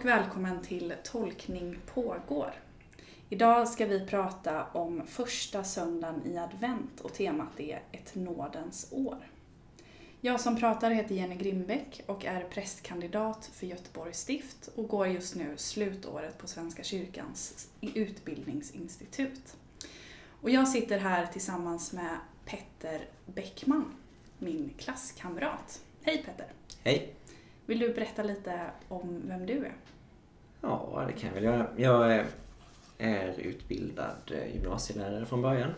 och välkommen till Tolkning pågår. Idag ska vi prata om första söndagen i advent och temat är ett nådens år. Jag som pratar heter Jenny Grimbeck och är prästkandidat för Göteborgs stift och går just nu slutåret på Svenska kyrkans utbildningsinstitut. Och jag sitter här tillsammans med Petter Bäckman, min klasskamrat. Hej Petter! Hej! Vill du berätta lite om vem du är? Ja, det kan jag väl göra. Jag är utbildad eh, gymnasielärare från början.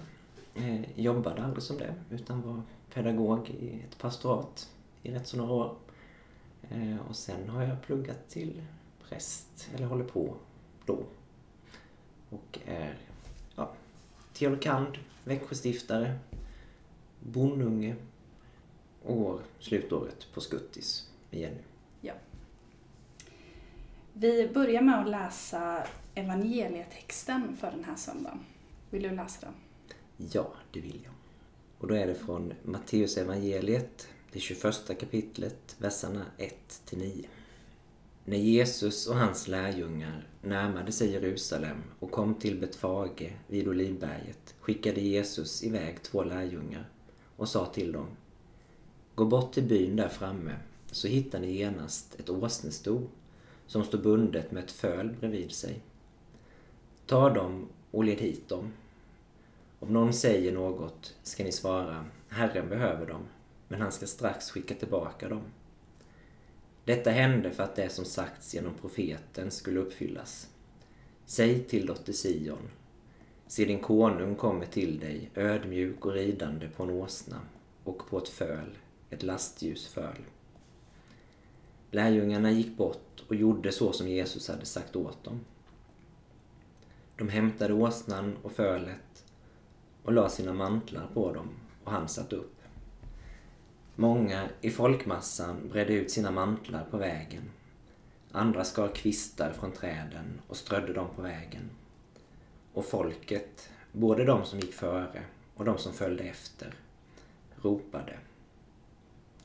Jag jobbade aldrig som det, utan var pedagog i ett pastorat i rätt så några år. Eh, och sen har jag pluggat till präst, eller håller på då. Och är ja, teolokand, Växjöstiftare, Bonunge och går slutåret på Skuttis med Jenny. Ja. Vi börjar med att läsa evangelietexten för den här söndagen. Vill du läsa den? Ja, det vill jag. Och då är det från Matteus evangeliet, det 21 kapitlet, verserna 1-9. När Jesus och hans lärjungar närmade sig Jerusalem och kom till Betfage vid Olivberget skickade Jesus iväg två lärjungar och sa till dem Gå bort till byn där framme så hittar ni genast ett åsnesto som står bundet med ett föl bredvid sig. Ta dem och led hit dem. Om någon säger något ska ni svara Herren behöver dem, men han ska strax skicka tillbaka dem. Detta hände för att det som sagts genom profeten skulle uppfyllas. Säg till dotter Sion, se din konung kommer till dig ödmjuk och ridande på en åsna och på ett föl, ett lastljus föl. Lärjungarna gick bort och gjorde så som Jesus hade sagt åt dem. De hämtade åsnan och fölet och la sina mantlar på dem och han satt upp. Många i folkmassan bredde ut sina mantlar på vägen. Andra skar kvistar från träden och strödde dem på vägen. Och folket, både de som gick före och de som följde efter, ropade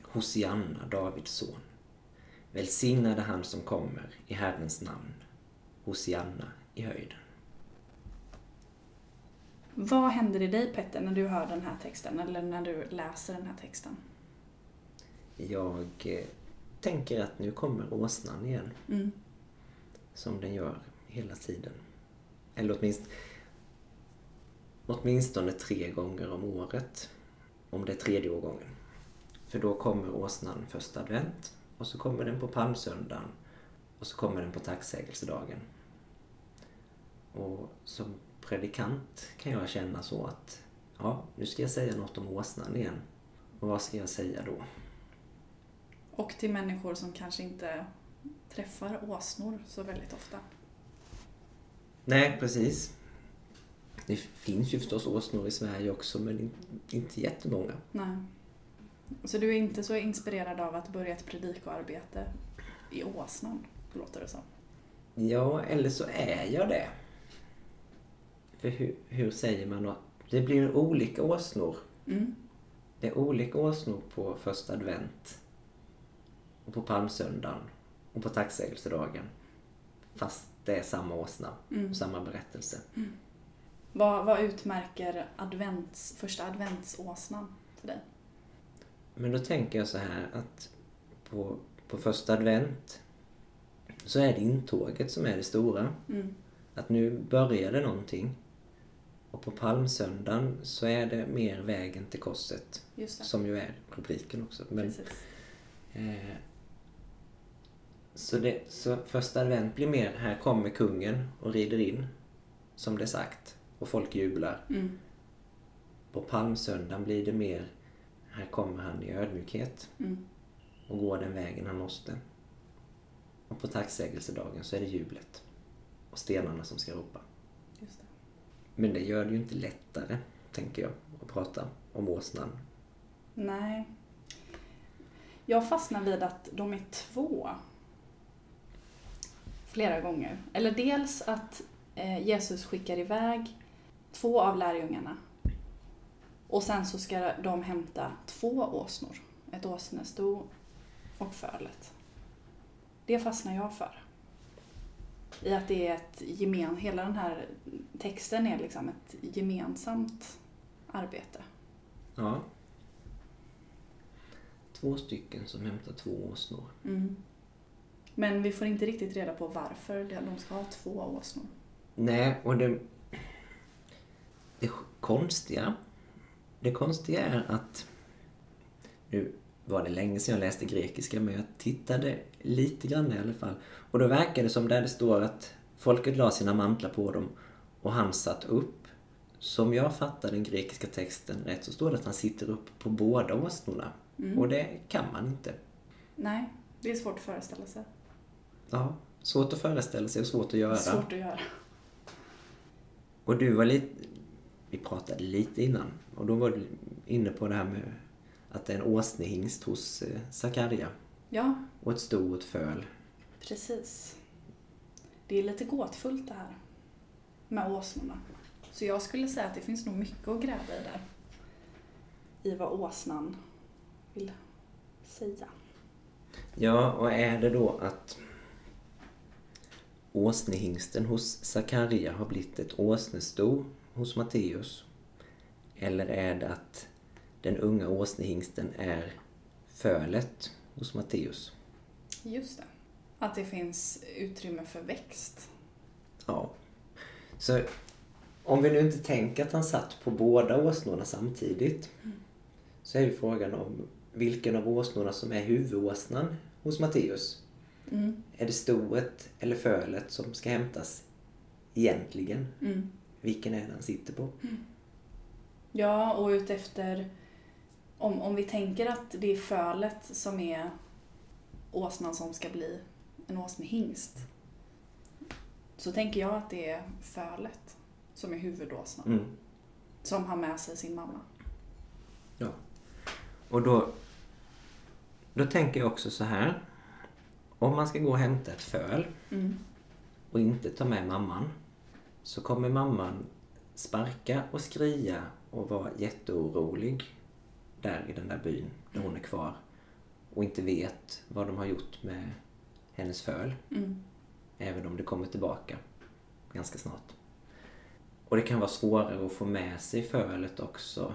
Hosianna, Davids son. Välsignade han som kommer i Herrens namn. Hosianna i höjden. Vad händer i dig Petter när du hör den här texten eller när du läser den här texten? Jag eh, tänker att nu kommer åsnan igen. Mm. Som den gör hela tiden. Eller åtminstone, åtminstone tre gånger om året. Om det är tredje årgången. För då kommer åsnan första advent och så kommer den på palmsöndagen och så kommer den på tacksägelsedagen. Och som predikant kan jag känna så att ja, nu ska jag säga något om åsnan igen. Och vad ska jag säga då? Och till människor som kanske inte träffar åsnor så väldigt ofta. Nej, precis. Det finns ju förstås åsnor i Sverige också, men inte jättemånga. Nej. Så du är inte så inspirerad av att börja ett predikoarbete i åsnan, låter det som? Ja, eller så är jag det. För hur, hur säger man då? Det blir olika åsnor. Mm. Det är olika åsnor på första advent. Och på palmsöndagen. Och på tacksägelsedagen. Fast det är samma åsna. Mm. Samma berättelse. Mm. Vad, vad utmärker advents, första adventsåsnan för dig? Men då tänker jag så här att på, på första advent så är det intåget som är det stora. Mm. Att nu börjar det någonting. Och på palmsöndagen så är det mer vägen till korset. Som ju är rubriken också. Men, eh, så, det, så första advent blir mer, här kommer kungen och rider in. Som det är sagt. Och folk jublar. Mm. På palmsöndagen blir det mer, här kommer han i ödmjukhet. Mm. och går den vägen han måste. Och på tacksägelsedagen så är det jublet. Och stenarna som ska ropa. Just det. Men det gör det ju inte lättare, tänker jag, att prata om åsnan. Nej. Jag fastnar vid att de är två. Flera gånger. Eller dels att eh, Jesus skickar iväg två av lärjungarna. Och sen så ska de hämta två åsnor. Ett åsnesto och fölet. Det fastnar jag för. I att det är ett gemen, hela den här texten är liksom ett gemensamt arbete. Ja. Två stycken som hämtar två åsnor. Mm. Men vi får inte riktigt reda på varför de ska ha två åsnor. Nej, och det... Det konstiga... Det konstiga är att... Nu var det länge sedan jag läste grekiska, men jag tittade lite grann i alla fall. Och då verkar det som där det står att folket la sina mantlar på dem och han satt upp. Som jag fattar den grekiska texten rätt så står det att han sitter upp på båda åsnorna. Mm. Och det kan man inte. Nej, det är svårt att föreställa sig. Ja, svårt att föreställa sig och svårt att göra. Svårt att göra. Och du var lite... Vi pratade lite innan och då var du inne på det här med att det är en åsnehingst hos eh, Sakarja. Ja, Och ett sto och ett föl. precis. Det är lite gåtfullt det här med åsnorna. Så jag skulle säga att det finns nog mycket att gräva i där. I vad åsnan vill säga. Ja, och är det då att åsnehingsten hos Sakarja har blivit ett åsnesto hos Matteus? Eller är det att den unga åsnehingsten är fölet hos Matteus? Just det. Att det finns utrymme för växt. Ja. Så om vi nu inte tänker att han satt på båda åsnorna samtidigt så är ju frågan om vilken av åsnorna som är huvudåsnan hos Matteus. Mm. Är det stoet eller fölet som ska hämtas egentligen? Mm. Vilken är det han sitter på? Ja, och utefter... Om, om vi tänker att det är fölet som är åsnan som ska bli en åsnehingst. Så tänker jag att det är fölet som är huvudåsnan. Mm. Som har med sig sin mamma. Ja. Och då, då tänker jag också så här. Om man ska gå och hämta ett föl Mm. och inte ta med mamman så kommer mamman sparka och skria och vara jätteorolig där i den där byn där hon är kvar och inte vet vad de har gjort med hennes föl. Mm. Även om det kommer tillbaka ganska snart. Och det kan vara svårare att få med sig fölet också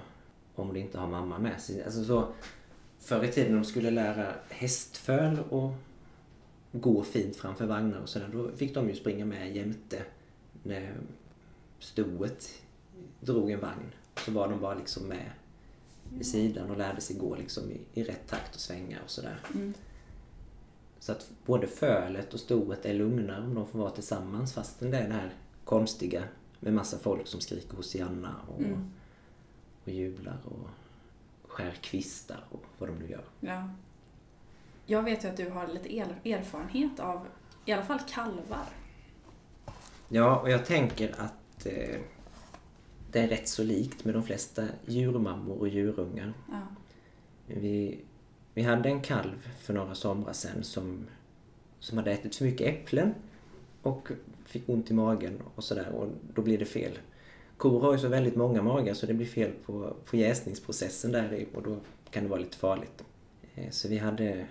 om det inte har mamma med sig. Alltså så, förr i tiden när de skulle lära hästföl och gå fint framför vagnar och sådär, då fick de ju springa med jämte när stoet drog en vagn. Så var de bara liksom med vid sidan och lärde sig gå liksom i, i rätt takt och svänga och sådär. Mm. Så att både fölet och stoet är lugnare om de får vara tillsammans fastän det är det här konstiga med massa folk som skriker Hosianna och, Mm. och jublar och skär kvistar och vad de nu gör. Ja. Jag vet ju att du har lite er- erfarenhet av i alla fall kalvar. Ja, och jag tänker att eh, det är rätt så likt med de flesta djurmammor och djurungar. Ja. Vi, vi hade en kalv för några somrar sedan som, som hade ätit för mycket äpplen och fick ont i magen och sådär och då blir det fel. Kor har ju så väldigt många magar så det blir fel på, på jäsningsprocessen där i och då kan det vara lite farligt. Eh, Så vi hade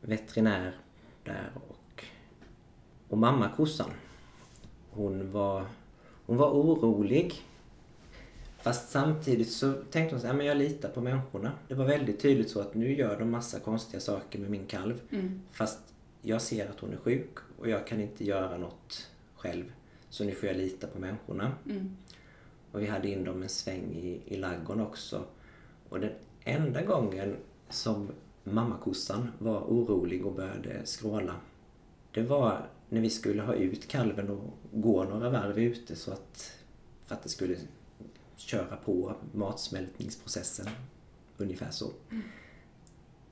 veterinär där och, och mamma kossan hon var, hon var orolig Fast samtidigt så tänkte hon så här, men jag litar på människorna. Det var väldigt tydligt så att nu gör de massa konstiga saker med min kalv. Mm. Fast jag ser att hon är sjuk och jag kan inte göra något själv. Så nu får jag lita på människorna. Mm. Och vi hade in dem en sväng i, i ladugården också. Och den enda gången som mammakossan var orolig och började skråla. Det var när vi skulle ha ut kalven och gå några varv ute så att, för att det skulle köra på matsmältningsprocessen. Ungefär så.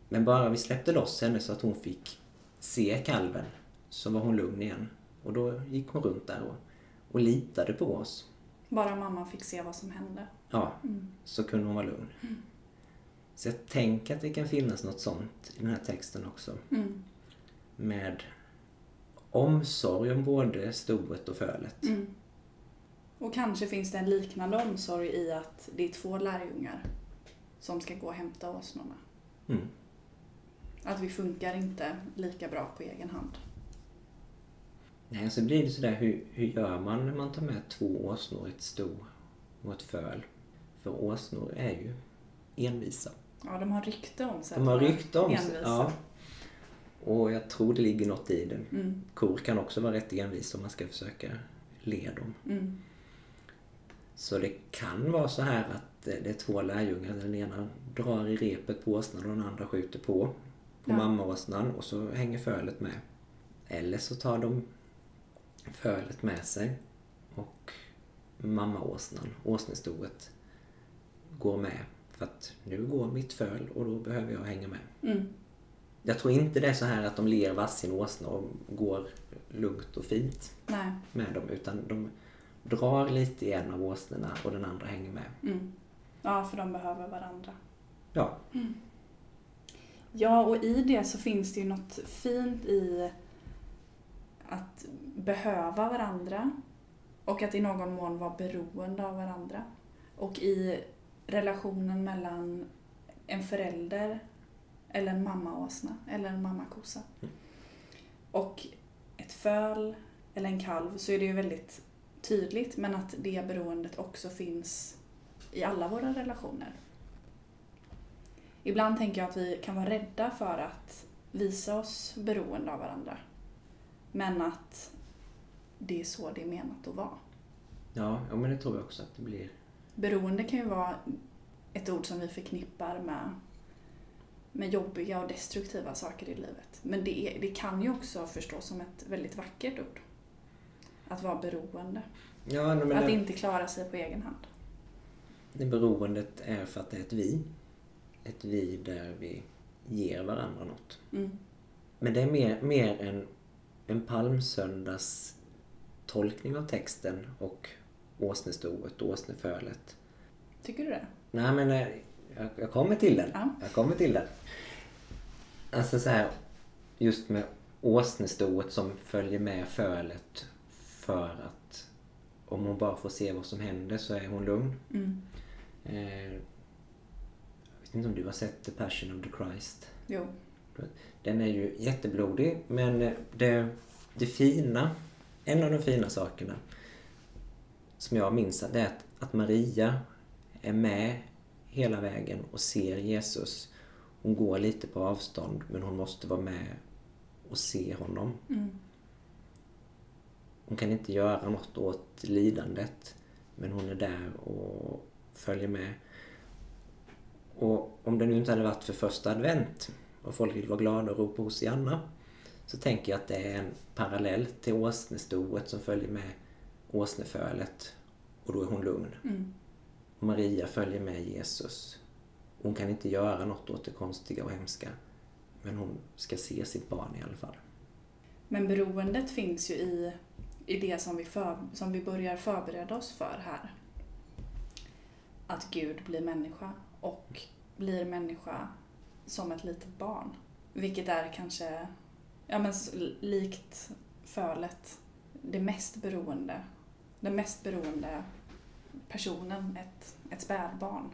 Men bara vi släppte loss henne så att hon fick se kalven så var hon lugn igen. Och då gick hon runt där och, och litade på oss. Bara mamma fick se vad som hände. Ja, Mm. så kunde hon vara lugn. Så jag tänker att det kan finnas något sånt i den här texten också. Mm. Med omsorg om både stoet och fölet. Mm. Och kanske finns det en liknande omsorg i att det är två lärjungar som ska gå och hämta åsnorna. Mm. Att vi funkar inte lika bra på egen hand. Nej, så blir det sådär, hur, hur gör man när man tar med två åsnor, ett sto och ett föl? För åsnor är ju envisa. Ja, de har rykte om sig. De har rykte om sig. Ja. Och jag tror det ligger något i det. Mm, Kor kan också vara rätt envisa om man ska försöka le dem. mm, Så det kan vara så här att det är två lärjungar. Den ena drar i repet på åsnan och den andra skjuter på. På Ja. mammaåsnan och så hänger fölet med. Eller så tar de fölet med sig och mammaåsnan, åsnestoet, går med. För att nu går mitt föl och då behöver jag hänga med. mm. Jag tror inte det är så här att de ler varsin åsna och går lugnt och fint Nej. med dem. Utan de drar lite i en av åsnorna och den andra hänger med. Mm. Ja, för de behöver varandra. Ja, Ja, och i det så finns det ju något fint i att behöva varandra och att i någon mån vara beroende av varandra. Och i relationen mellan en förälder eller en mammaåsna eller en mammakossa och ett föl eller en kalv så är det ju väldigt tydligt men att det beroendet också finns i alla våra relationer. Ibland tänker jag att vi kan vara rädda för att visa oss beroende av varandra. Men att det är så det är menat att vara. ja, ja men det tror jag också att det blir. Beroende kan ju vara ett ord som vi förknippar med, med jobbiga och destruktiva saker i livet. Men det, är, det kan ju också förstås som ett väldigt vackert ord. Att vara beroende. Ja, att det, inte klara sig på egen hand. det beroendet är för att det är ett vi. Ett vi där vi ger varandra något. Mm. Men det är mer, mer en, en palmsöndags tolkning av texten och åsnestoet och åsnefölet. Tycker du det? Nej men eh, jag, jag kommer till den. Ja. Jag kommer till den. Alltså så här, just med åsnestoet som följer med fölet för att om hon bara får se vad som händer så är hon lugn. Mm. Eh, jag vet inte om du har sett The Passion of the Christ? Jo. Den är ju jätteblodig men det, det fina, en av de fina sakerna som jag minns det är att, att Maria är med hela vägen och ser Jesus. Hon går lite på avstånd men hon måste vara med och se honom. Mm. Hon kan inte göra något åt lidandet men hon är där och följer med. Och om det nu inte hade varit för första advent och folk vill vara glada och ropa Hosianna så tänker jag att det är en parallell till åsnestoet som följer med åsnefölet och då är hon lugn. Mm. Och Maria följer med Jesus. Hon kan inte göra något åt det konstiga och hemska men hon ska se sitt barn i alla fall. Men beroendet finns ju i, i det som vi, för, som vi börjar förbereda oss för här. Att Gud blir människa och blir människa som ett litet barn. Vilket är kanske, ja men likt fölet, det mest beroende, den mest beroende personen, ett, ett spädbarn.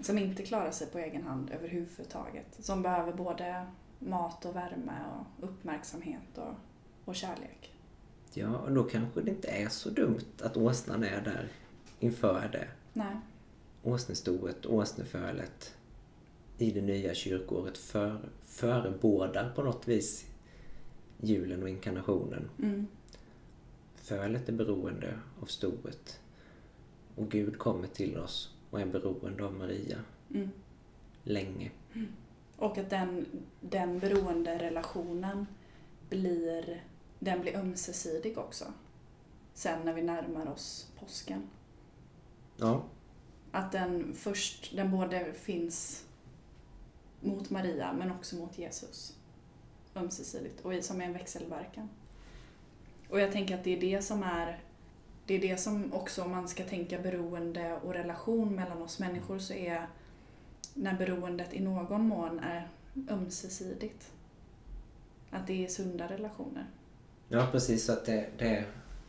Som inte klarar sig på egen hand överhuvudtaget. Som behöver både mat och värme och uppmärksamhet och, och kärlek. Ja, och då kanske det inte är så dumt att åsnan är där inför det. Nej. Åsnestoet, åsnefölet i det nya kyrkoåret för, förebådar på något vis julen och inkarnationen. Mm. Fölet är beroende av stoet och Gud kommer till oss och är beroende av Maria Mm. länge. Och att den, den beroende relationen blir, den blir ömsesidig också. Sen när vi närmar oss påsken. Ja, Att den först, den både finns mot Maria men också mot Jesus. Ömsesidigt och som är en växelverkan. Och jag tänker att det är det som är det är det som också om man ska tänka beroende och relation mellan oss människor så är när beroendet i någon mån är ömsesidigt. Att det är sunda relationer. ja precis. Så att, det, det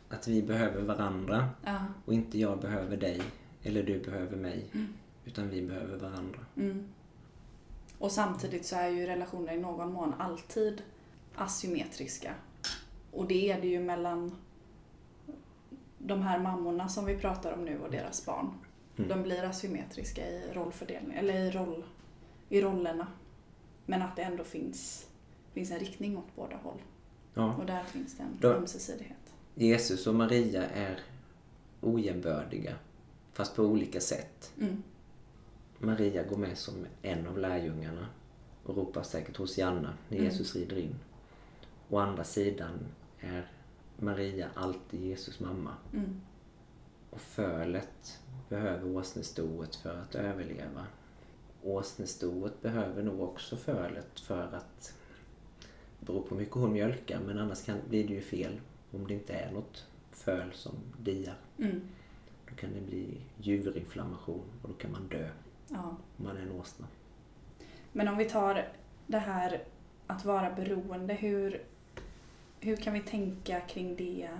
att vi behöver varandra Ja. och inte jag behöver dig eller du behöver mig. Mm. Utan vi behöver varandra. Mm. Och samtidigt så är ju relationer i någon mån alltid asymmetriska. och det är det ju mellan de här mammorna som vi pratar om nu och deras barn. Mm. De blir asymmetriska i rollfördelning, eller i, roll, i rollerna. Men att det ändå finns, finns en riktning åt båda håll. Ja. Och där finns det en Då- ömsesidighet. Jesus och Maria är ojämbördiga, fast på olika sätt. Mm. Maria går med som en av lärjungarna och ropar säkert Hosianna när Mm. Jesus rider in. Å andra sidan är Maria alltid Jesus mamma. Mm. Och fölet behöver åsnestoet för att överleva. Åsnestoet behöver nog också fölet för att... Det beror på hur mycket hon mjölkar men annars kan, blir det ju fel om det inte är något föl som diar. Mm. Då kan det bli djurinflammation och då kan man dö Ja. om man är en åsna. Men om vi tar det här att vara beroende, hur, hur kan vi tänka kring det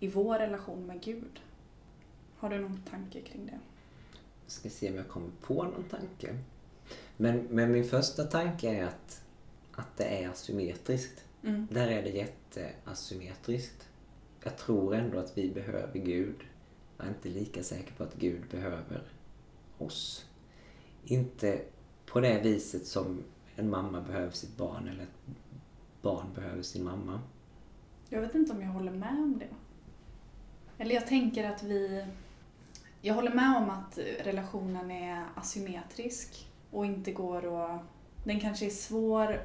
i vår relation med Gud? Har du någon tanke kring det? Jag ska se om jag kommer på någon tanke. Men, men min första tanke är att, att det är asymmetriskt. Mm. Där är det jätteasymmetriskt. Jag tror ändå att vi behöver Gud. Jag är inte lika säker på att Gud behöver oss. Inte på det viset som en mamma behöver sitt barn eller ett barn behöver sin mamma. Jag vet inte om jag håller med om det. Eller jag tänker att vi... Jag håller med om att relationen är asymmetrisk och inte går att... Den kanske är svår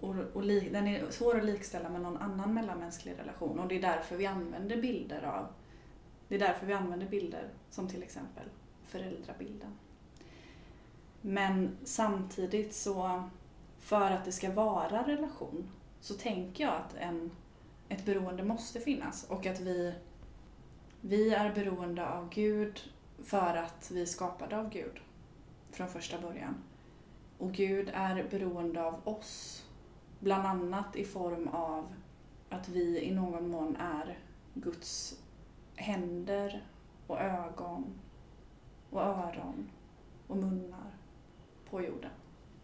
och, och li, den är svår att likställa med någon annan mellanmänsklig relation och det är därför vi använder bilder av... Det är därför vi använder bilder som till exempel föräldrabilden. Men samtidigt så, för att det ska vara relation, så tänker jag att en ett beroende måste finnas och att vi, vi är beroende av Gud för att vi är skapade av Gud från första början. Och Gud är beroende av oss, bland annat i form av att vi i någon mån är Guds händer och ögon och öron och munnar på jorden.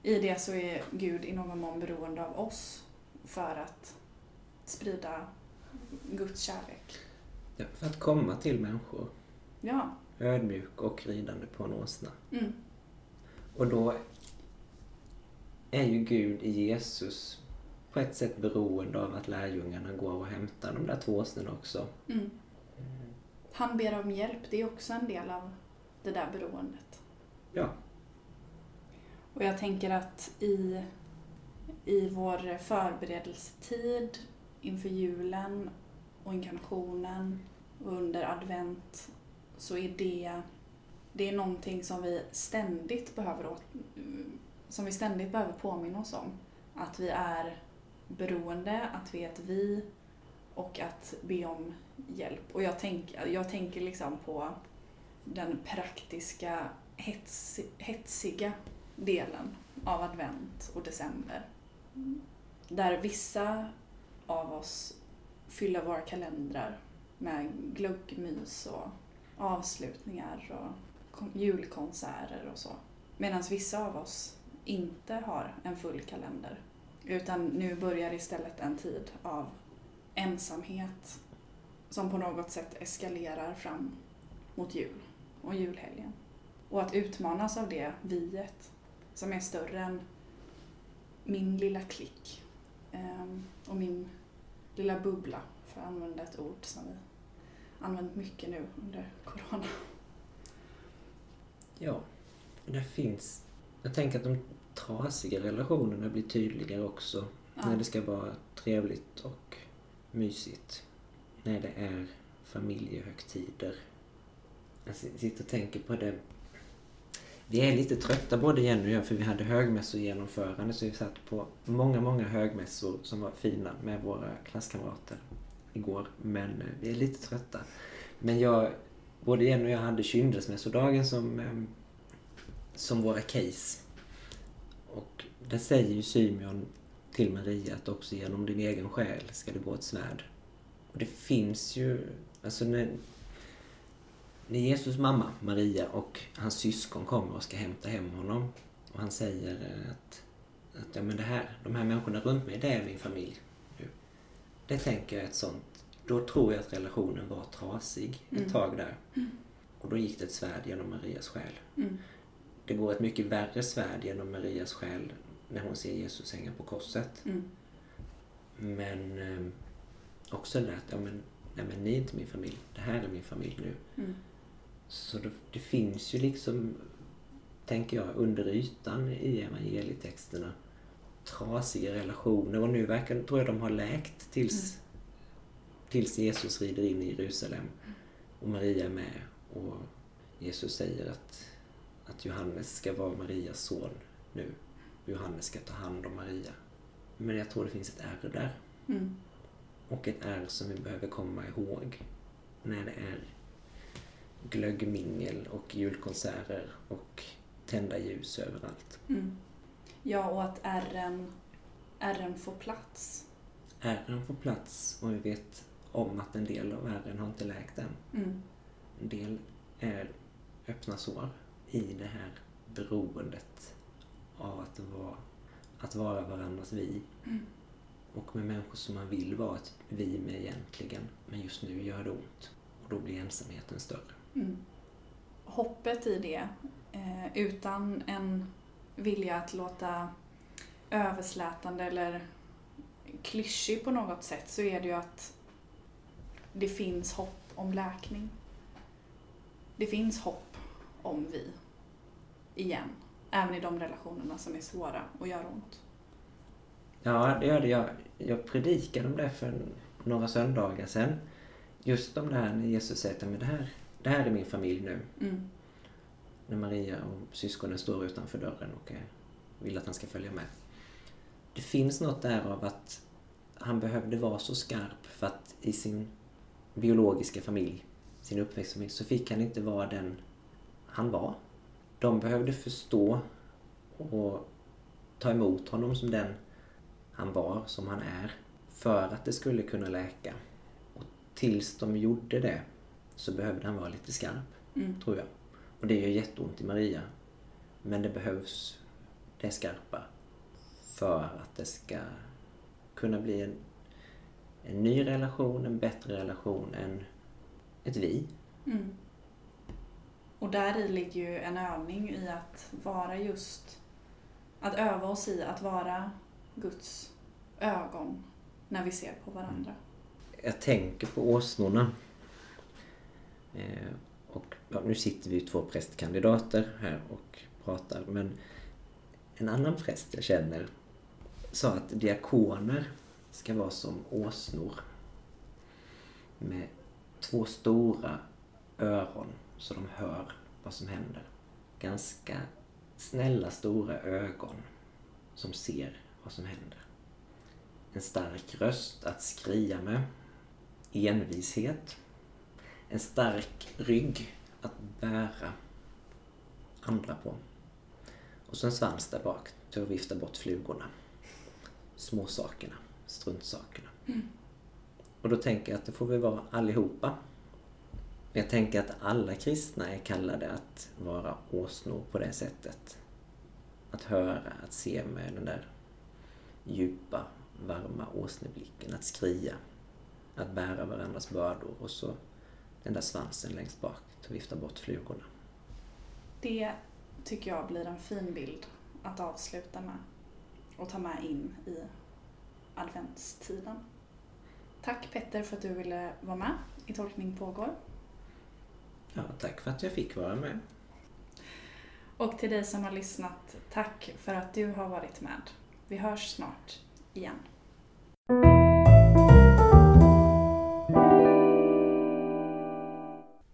I det så är Gud i någon mån beroende av oss för att sprida Guds kärlek. Ja, för att komma till människor. Ja. Ödmjuk och ridande på en åsna. Mm. Och då är ju Gud i Jesus på ett sätt beroende av att lärjungarna går och hämtar de där två åsnorna också. Mm. Han ber om hjälp, det är också en del av det där beroendet. Ja. Och jag tänker att i, i vår förberedelsetid inför julen och inkarnationen och under advent så är det, det är någonting som vi ständigt behöver som vi ständigt behöver påminna oss om. Att vi är beroende, att vi är ett vi och att be om hjälp. Och jag, tänk, jag tänker liksom på den praktiska hets, hetsiga delen av advent och december. Där vissa av oss fylla våra kalendrar med glöggmys och avslutningar och julkonserter och så. Medan vissa av oss inte har en full kalender. Utan nu börjar istället en tid av ensamhet som på något sätt eskalerar fram mot jul och julhelgen. Och att utmanas av det viet som är större än min lilla klick och min lilla bubbla, för att använda ett ord som vi använt mycket nu under corona. Ja. Och där finns... Jag tänker att de trasiga relationerna blir tydligare också. Ja. När det ska vara trevligt och mysigt. När det är familjehögtider. Jag sitter och tänker på det. Vi är lite trötta både Jenny och jag för vi hade högmässogenomförande så vi satt på många, många högmässor som var fina med våra klasskamrater igår. Men eh, vi är lite trötta. Men jag, både Jenny och jag hade kyndelsmässodagen som, eh, som våra case. Och där säger ju Symeon till Maria att också genom din egen själ ska det gå ett svärd. Och det finns ju, alltså när, när Jesus mamma Maria och hans syskon kommer och ska hämta hem honom och han säger att, att ja, men det här, de här människorna runt mig, det är min familj. Nu. det tänker jag ett sånt. Då tror jag att relationen var trasig ett Mm. tag där. Och då gick det ett svärd genom Marias själ. Mm. Det går ett mycket värre svärd genom Marias själ när hon ser Jesus hänga på korset. Mm. Men eh, också det att, ja men, nej men ni är inte min familj. Det här är min familj nu. Mm. Så det, det finns ju liksom, tänker jag, under ytan i evangelietexterna trasiga relationer och nu verkar, tror jag de har läkt tills, tills Jesus rider in i Jerusalem och Maria är med och Jesus säger att, att Johannes ska vara Marias son nu och Johannes ska ta hand om Maria. Men jag tror det finns ett ärr där Mm. och ett ärr som vi behöver komma ihåg när det är glöggmingel och julkonserter och tända ljus överallt. Mm. Ja, och att ärren, ärren får plats. Ärren får plats och vi vet om att en del av ärren har inte läkt än. Mm. En del är öppna sår i det här beroendet av att vara, att vara varandras vi. Mm. Och med människor som man vill vara ett vi med egentligen. Men just nu gör det ont. Och då blir ensamheten större. Mm. Hoppet i det, eh, utan en vilja att låta överslätande eller klyschig på något sätt, så är det ju att det finns hopp om läkning. Det finns hopp om vi, igen. Även i de relationerna som är svåra och gör ont. Ja, det gör det. Jag, jag predikade om det för några söndagar sedan. Just om det här när Jesus säger att "Men det här, det här är min familj nu. Mm. När Maria och syskonen står utanför dörren och vill att han ska följa med. Det finns något där av att han behövde vara så skarp för att i sin biologiska familj, sin uppväxtfamilj, så fick han inte vara den han var. De behövde förstå och ta emot honom som den han var, som han är, för att det skulle kunna läka. Och tills de gjorde det så behövde han vara lite skarp, Mm. tror jag. Och det gör jätteont i Maria. Men det behövs det skarpa för att det ska kunna bli en, en ny relation, en bättre relation än ett vi. Mm. Och där i ligger ju en övning i att vara just, att öva oss i att vara Guds ögon när vi ser på varandra. Jag tänker på åsnorna. Eh, och ja, nu sitter vi ju två prästkandidater här och pratar men en annan präst jag känner sa att diakoner ska vara som åsnor med två stora öron så de hör vad som händer. Ganska snälla stora ögon som ser vad som händer. En stark röst att skria med. Envishet. En stark rygg att bära andra på. Och så en svans där bak till att vifta bort flugorna. Småsakerna, struntsakerna. Och då tänker jag att det får vi vara allihopa. Jag tänker att alla kristna är kallade att vara åsnor på det sättet. Att höra, att se med den där djupa, varma åsneblicken. Att skria. Att bära varandras bördor och så den där svansen längst bak till att vifta bort flugorna. Det tycker jag blir en fin bild att avsluta med och ta med in i adventstiden. Tack Petter för att du ville vara med i Tolkning pågår. Ja, tack för att jag fick vara med. Och till dig som har lyssnat, tack för att du har varit med. Vi hörs snart igen.